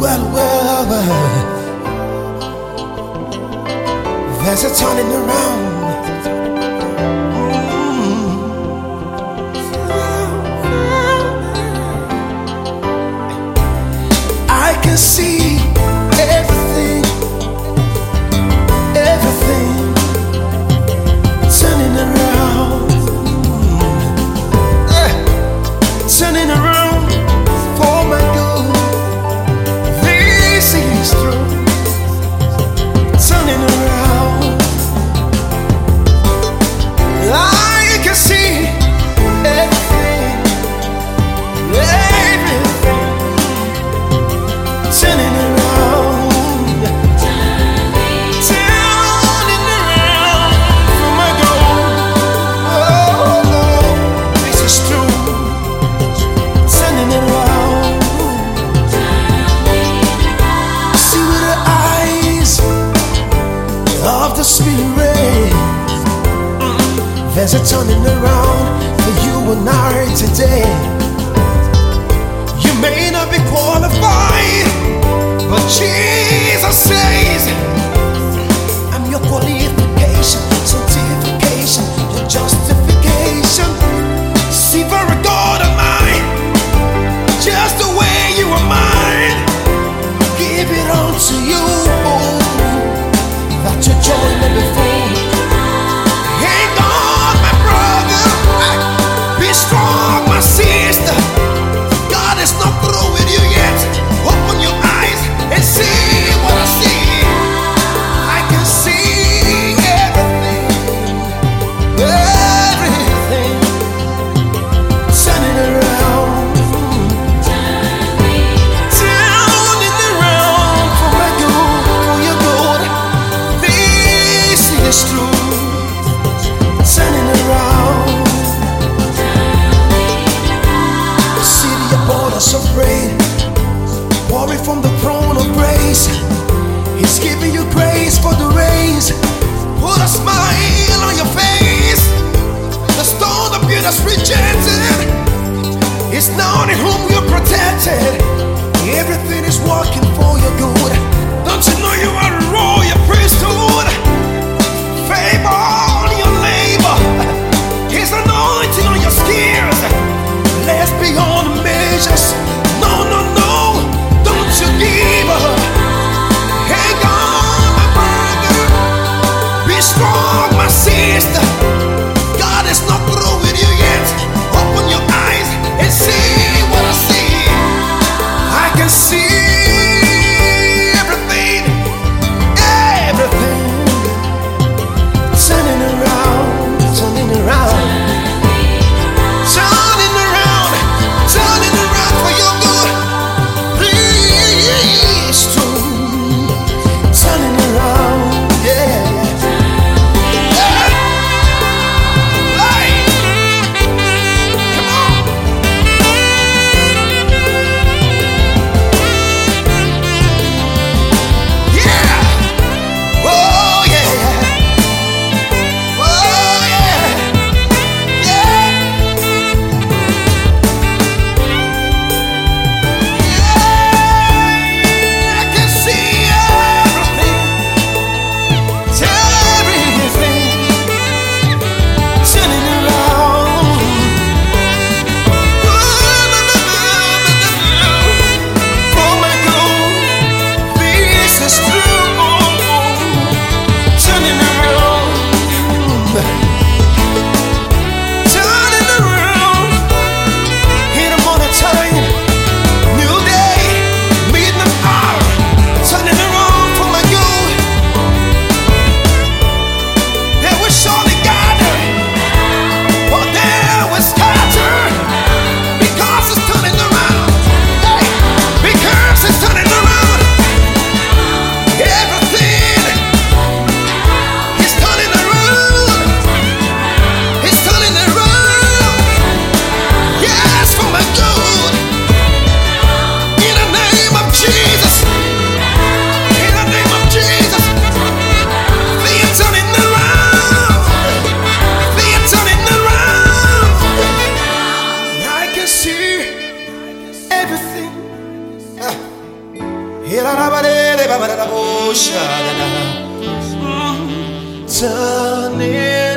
well, well, well. There's a turning around. There's a turning around for you and I today. You may not be qualified, but Jesus saves. from the throne of grace. He's giving you grace for the rains. Put a smile on your face. The stone of you that's rejected is known in whom you're protected. Everything is working for your good. Turn it.